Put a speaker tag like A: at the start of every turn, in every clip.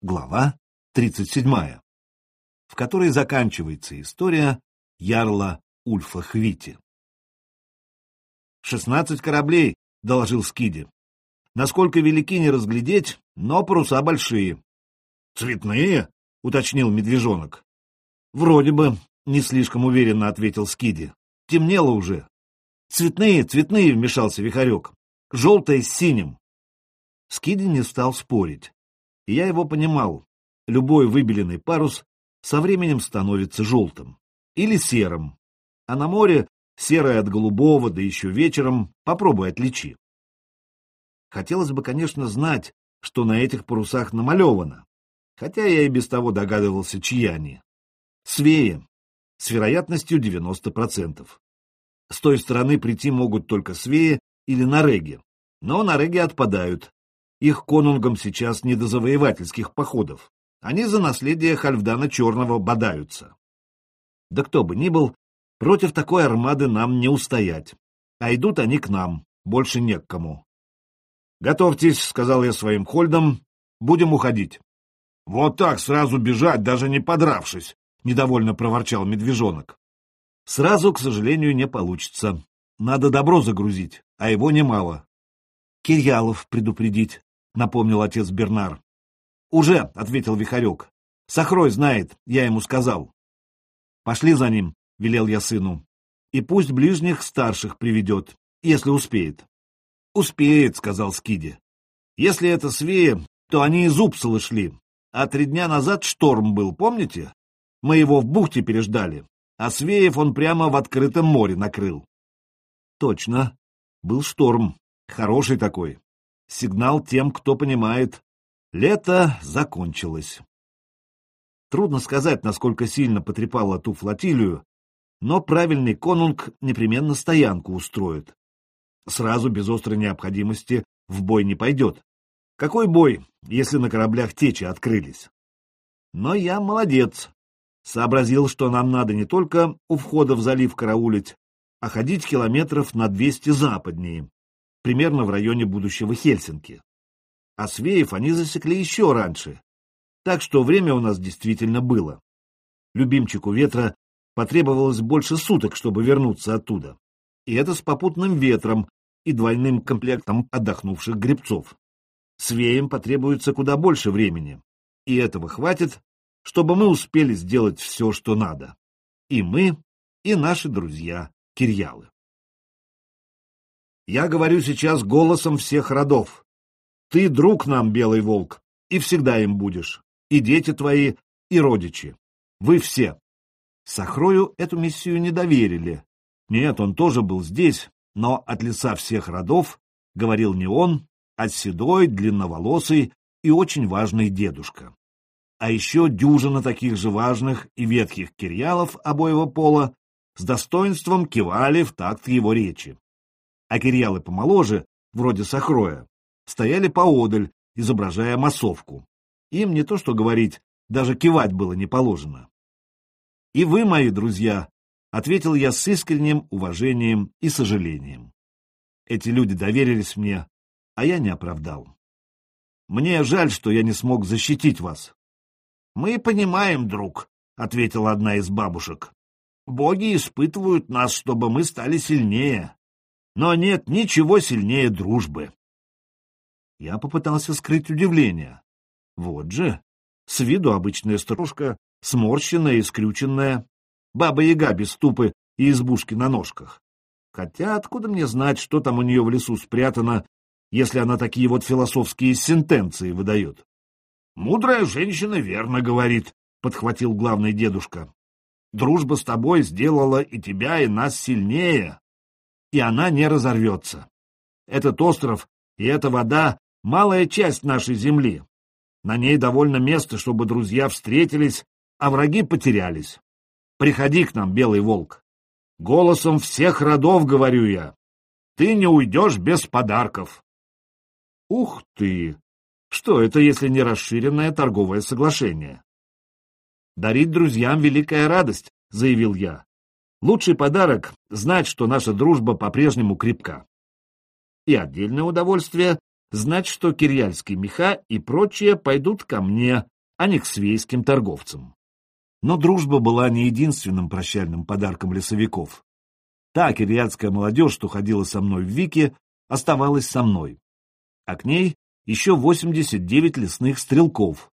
A: Глава 37, в которой заканчивается история Ярла Ульфа Хвити. «Шестнадцать кораблей», — доложил Скиди. «Насколько велики не разглядеть, но паруса большие». «Цветные?» — уточнил медвежонок. «Вроде бы», — не слишком уверенно ответил Скиди. «Темнело уже». «Цветные, цветные», — вмешался Вихарек. «Желтое с синим». Скиди не стал спорить и я его понимал. Любой выбеленный парус со временем становится желтым или серым, а на море серое от голубого, да еще вечером попробуй отличи. Хотелось бы, конечно, знать, что на этих парусах намалевано, хотя я и без того догадывался, чьи они. Свеи, с вероятностью 90%. С той стороны прийти могут только свеи или нареги, но нареги отпадают, их конунгам сейчас не до завоевательских походов. Они за наследие Хальфдана Черного бодаются. Да кто бы ни был, против такой армады нам не устоять. А идут они к нам, больше не к кому. «Готовьтесь», — сказал я своим хольдам, — «будем уходить». «Вот так сразу бежать, даже не подравшись», — недовольно проворчал медвежонок. «Сразу, к сожалению, не получится. Надо добро загрузить, а его немало. Кирьялов предупредить, напомнил отец Бернар. «Уже», — ответил Вихарек. «Сахрой знает, я ему сказал». «Пошли за ним», — велел я сыну. «И пусть ближних старших приведет, если успеет». «Успеет», — сказал Скиди. «Если это свеи, то они из Упсалы шли, а три дня назад шторм был, помните? Мы его в бухте переждали, а Свеев он прямо в открытом море накрыл». «Точно, был шторм, хороший такой». Сигнал тем, кто понимает. Лето закончилось. Трудно сказать, насколько сильно потрепало ту флотилию, но правильный конунг непременно стоянку устроит. Сразу, без острой необходимости, в бой не пойдет. Какой бой, если на кораблях течи открылись? Но я молодец. Сообразил, что нам надо не только у входа в залив караулить, а ходить километров на 200 западнее, примерно в районе будущего Хельсинки. А Свеев они засекли еще раньше, так что время у нас действительно было. Любимчику ветра потребовалось больше суток, чтобы вернуться оттуда. И это с попутным ветром и двойным комплектом отдохнувших гребцов. Свеям потребуется куда больше времени, и этого хватит, чтобы мы успели сделать все, что надо. И мы, и наши друзья Кирьялы. Я говорю сейчас голосом всех родов. Ты друг нам, Белый Волк, и всегда им будешь. И дети твои, и родичи. Вы все. Сахрою эту миссию не доверили. Нет, он тоже был здесь, но от лица всех родов говорил не он, а седой, длинноволосый и очень важный дедушка. А еще дюжина таких же важных и ветхих кирьялов обоего пола с достоинством кивали в такт его речи а кирьялы помоложе, вроде Сахроя, стояли поодаль, изображая массовку. Им не то что говорить, даже кивать было не положено. «И вы, мои друзья», — ответил я с искренним уважением и сожалением. Эти люди доверились мне, а я не оправдал. Мне жаль, что я не смог защитить вас. Мы понимаем, друг, — ответила одна из бабушек. Боги испытывают нас, чтобы мы стали сильнее но нет ничего сильнее дружбы. Я попытался скрыть удивление. Вот же, с виду обычная стружка, сморщенная и скрюченная, баба-яга без ступы и избушки на ножках. Хотя откуда мне знать, что там у нее в лесу спрятано, если она такие вот философские сентенции выдает? «Мудрая женщина верно говорит», — подхватил главный дедушка. «Дружба с тобой сделала и тебя, и нас сильнее и она не разорвется. Этот остров и эта вода — малая часть нашей земли. На ней довольно места, чтобы друзья встретились, а враги потерялись. Приходи к нам, Белый Волк. Голосом всех родов говорю я. Ты не уйдешь без подарков. Ух ты! Что это, если не расширенное торговое соглашение? Дарить друзьям великая радость, заявил я. Лучший подарок — знать, что наша дружба по-прежнему крепка. И отдельное удовольствие знать, что кирьяльские меха и прочее пойдут ко мне, а не к свейским торговцам. Но дружба была не единственным прощальным подарком лесовиков. Та кирьятская молодежь, что ходила со мной в Вике, оставалась со мной. А к ней еще 89 лесных стрелков,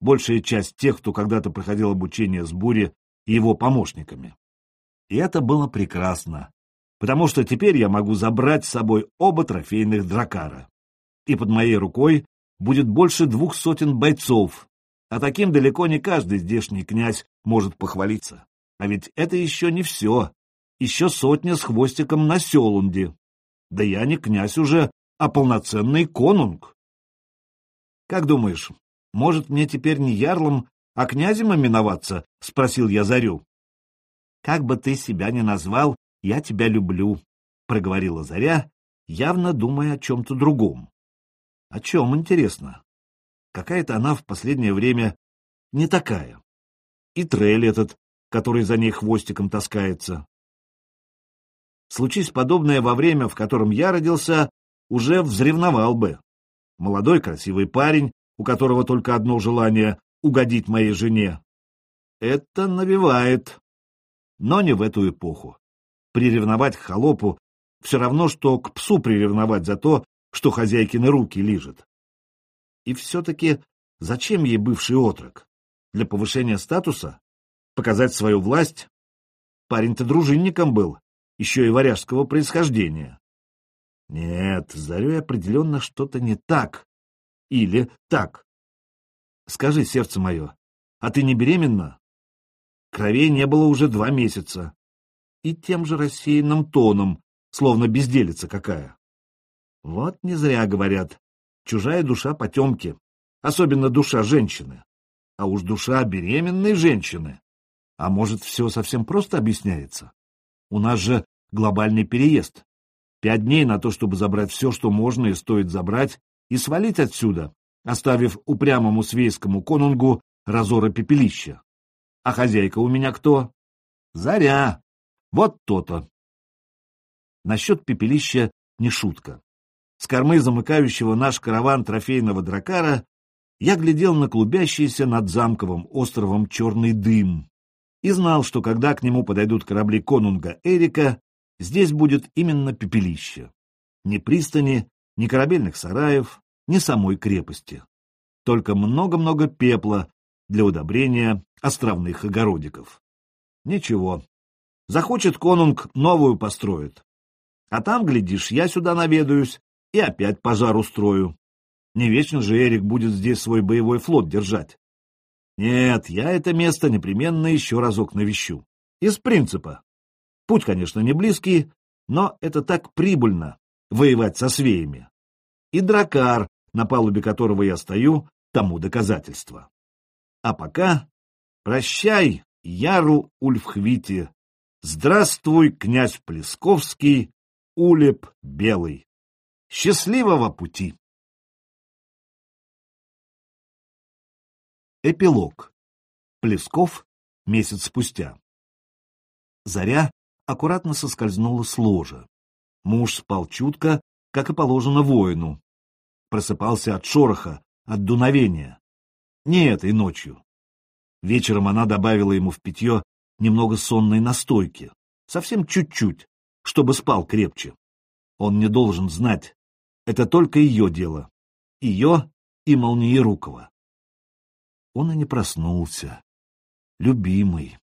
A: большая часть тех, кто когда-то проходил обучение с Бури и его помощниками. И это было прекрасно, потому что теперь я могу забрать с собой оба трофейных дракара. И под моей рукой будет больше двух сотен бойцов, а таким далеко не каждый здешний князь может похвалиться. А ведь это еще не все. Еще сотня с хвостиком на Селунде. Да я не князь уже, а полноценный конунг. Как думаешь, может мне теперь не ярлом, а князем именоваться? — спросил я Зарю. — Как бы ты себя ни назвал, я тебя люблю, — проговорила Заря, явно думая о чем-то другом. — О чем, интересно? Какая-то она в последнее время не такая. И трель этот, который за ней хвостиком таскается. Случись подобное во время, в котором я родился, уже взревновал бы. Молодой красивый парень, у которого только одно желание — угодить моей жене. Это навевает. Но не в эту эпоху. Приревновать к холопу все равно, что к псу приревновать за то, что хозяйкины руки лижет. И все-таки зачем ей бывший отрок? Для повышения статуса? Показать свою власть? Парень-то дружинником был, еще и варяжского происхождения. Нет, с Зарей определенно что-то не так. Или так. Скажи, сердце мое, а ты не беременна? Кровей не было уже два месяца. И тем же рассеянным тоном, словно безделица какая. Вот не зря говорят, чужая душа потемки, особенно душа женщины. А уж душа беременной женщины. А может, все совсем просто объясняется? У нас же глобальный переезд. Пять дней на то, чтобы забрать все, что можно и стоит забрать, и свалить отсюда, оставив упрямому свейскому конунгу разора пепелища. А хозяйка у меня кто? Заря. Вот то-то. Насчет пепелища не шутка. С кормы замыкающего наш караван трофейного дракара я глядел на клубящийся над замковым островом черный дым и знал, что когда к нему подойдут корабли конунга Эрика, здесь будет именно пепелище. Ни пристани, ни корабельных сараев, ни самой крепости. Только много-много пепла для удобрения островных огородиков. Ничего. Захочет конунг, новую построит. А там, глядишь, я сюда наведаюсь и опять пожар устрою. Не вечно же Эрик будет здесь свой боевой флот держать. Нет, я это место непременно еще разок навещу. Из принципа. Путь, конечно, не близкий, но это так прибыльно — воевать со свеями. И дракар, на палубе которого я стою, тому доказательство. А пока прощай, Ярл Ульфхвити, здравствуй, князь Плесковский, Улеп Белый. Счастливого пути! Эпилог. Плесков месяц спустя. Заря аккуратно соскользнула с ложа. Муж спал чутко, как и положено воину. Просыпался от шороха, от дуновения. Не этой ночью. Вечером она добавила ему в питье немного сонной настойки. Совсем чуть-чуть, чтобы спал крепче. Он не должен знать, это только ее дело. Ее и Молниерукова. Он и не проснулся. Любимый.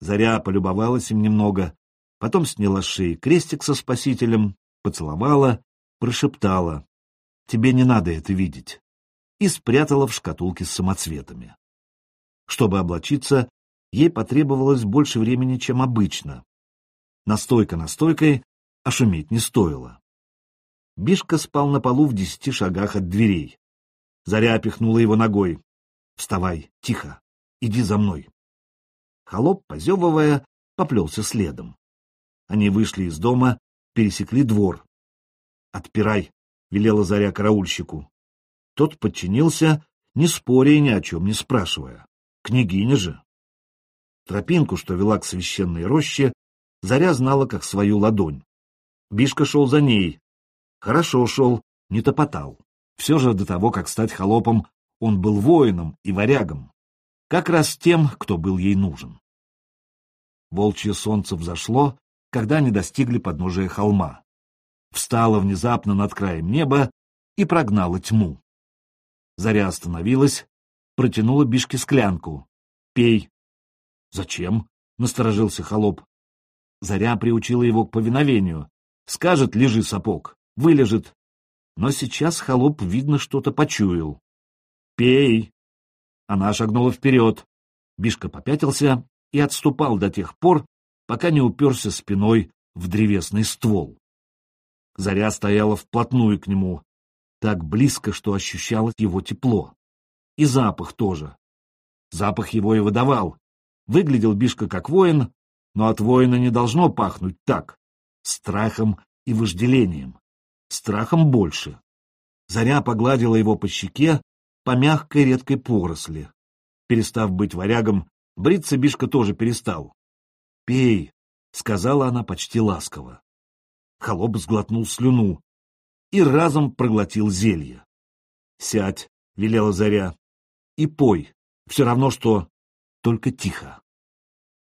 A: Заря полюбовалась им немного, потом сняла с шеи крестик со спасителем, поцеловала, прошептала. «Тебе не надо это видеть» и спрятала в шкатулке с самоцветами. Чтобы облачиться, ей потребовалось больше времени, чем обычно. Настойка настойкой, а шуметь не стоило. Бишка спал на полу в десяти шагах от дверей. Заря опихнула его ногой. «Вставай, тихо, иди за мной». Холоп, позевывая, поплелся следом. Они вышли из дома, пересекли двор. «Отпирай», — велела Заря караульщику. Тот подчинился, не споря и ни о чем не спрашивая. Княгиня же. Тропинку, что вела к священной роще, Заря знала как свою ладонь. Бишка шел за ней, Хорошо шел, не топотал. Все же до того, как стать холопом, он был воином и варягом. Как раз тем, кто был ей нужен. Волчье солнце взошло, когда они достигли подножия холма. Встало внезапно над краем неба и прогнало тьму. Заря остановилась, протянула Бишке склянку. «Пей». «Зачем?» — насторожился холоп. Заря приучила его к повиновению. Скажет, лежи сапог, вылежит. Но сейчас холоп, видно, что-то почуял. «Пей!» Она шагнула вперед. Бишка попятился и отступал до тех пор, пока не уперся спиной в древесный ствол. Заря стояла вплотную к нему, так близко, что ощущалось его тепло. И запах тоже. Запах его и выдавал. Выглядел Бишка как воин, но от воина не должно пахнуть так. Страхом и вожделением. Страхом больше. Заря погладила его по щеке, по мягкой редкой поросли. Перестав быть варягом, бриться Бишка тоже перестал. «Пей», — сказала она почти ласково. Холоп сглотнул слюну и разом проглотил зелье. «Сядь», — велела Заря, — «и пой, все равно что, только тихо».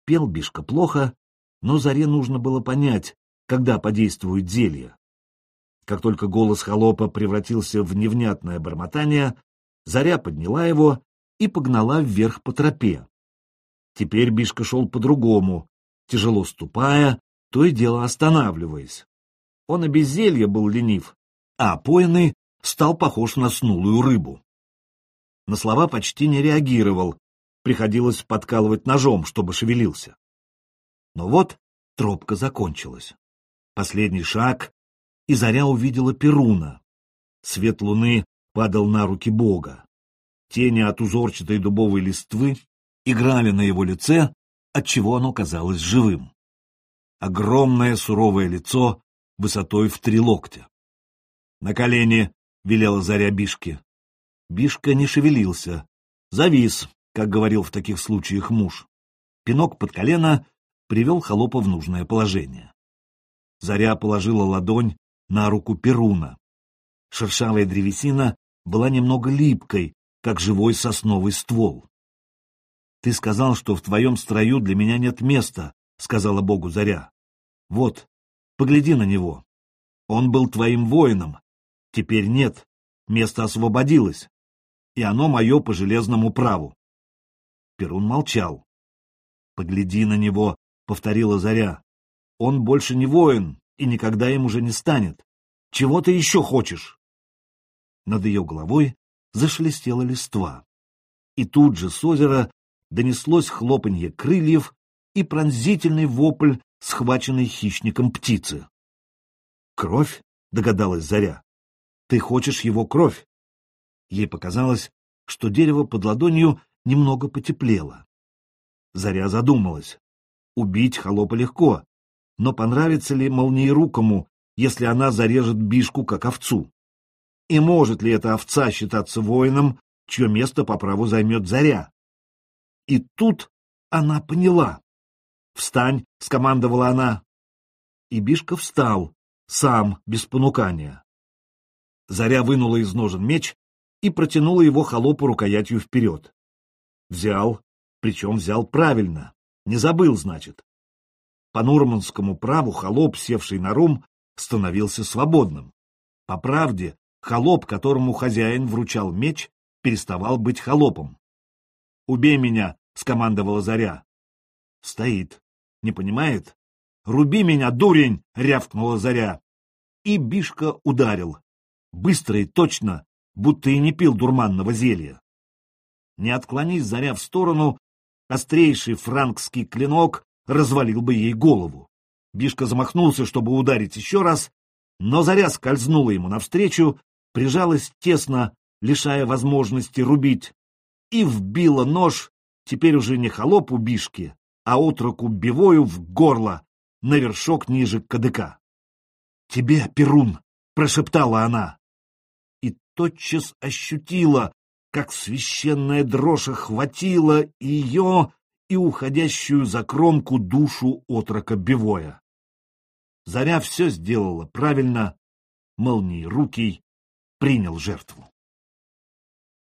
A: Пел Бишка плохо, но Заре нужно было понять, когда подействует зелье. Как только голос холопа превратился в невнятное бормотание, Заря подняла его и погнала вверх по тропе. Теперь Бишка шел по-другому, тяжело ступая, то и дело останавливаясь. Он и без зелья был ленив, а опоенный стал похож на снулую рыбу. На слова почти не реагировал, приходилось подкалывать ножом, чтобы шевелился. Но вот тропка закончилась. Последний шаг, и заря увидела Перуна. Свет луны падал на руки Бога. Тени от узорчатой дубовой листвы играли на его лице, отчего оно казалось живым. Огромное суровое лицо высотой в три локтя. «На колени!» — велела Заря Бишке. Бишка не шевелился. Завис, как говорил в таких случаях муж. Пинок под колено привел холопа в нужное положение. Заря положила ладонь на руку Перуна. Шершавая древесина была немного липкой, как живой сосновый ствол. «Ты сказал, что в твоем строю для меня нет места», — сказала Богу Заря. «Вот, погляди на него. Он был твоим воином. Теперь нет, место освободилось, и оно мое по железному праву». Перун молчал. «Погляди на него», — повторила Заря. «Он больше не воин, и никогда им уже не станет. Чего ты еще хочешь?» Над ее головой зашелестела листва. И тут же с озера донеслось хлопанье крыльев и пронзительный вопль, схваченный хищником птицы. «Кровь?» — догадалась Заря. «Ты хочешь его кровь?» Ей показалось, что дерево под ладонью немного потеплело. Заря задумалась. Убить холопа легко, но понравится ли молниерукому, если она зарежет бишку, как овцу? И может ли эта овца считаться воином, чье место по праву займет Заря? И тут она поняла. «Встань!» — скомандовала она. И Бишка встал, сам, без понукания. Заря вынула из ножен меч и протянула его холопу рукоятью вперед. Взял, причем взял правильно, не забыл, значит. По нурманскому праву холоп, севший на рум, становился свободным. По правде, Холоп, которому хозяин вручал меч, переставал быть холопом. «Убей меня!» — скомандовала Заря. Стоит. Не понимает? «Руби меня, дурень!» — рявкнула Заря. И Бишка ударил. Быстро и точно, будто и не пил дурманного зелья. Не отклонись Заря в сторону, острейший франкский клинок развалил бы ей голову. Бишка замахнулся, чтобы ударить еще раз, но Заря скользнула ему навстречу прижалась тесно, лишая возможности рубить, и вбила нож, теперь уже не холопу бишки, а отроку бивою в горло, на вершок ниже кадыка. «Тебе, Перун!» — прошептала она. Тотчас ощутила, как священная дрожь охватила ее и уходящую за кромку душу отрока Бивоя. Заря все сделала правильно, молниерукий принял жертву.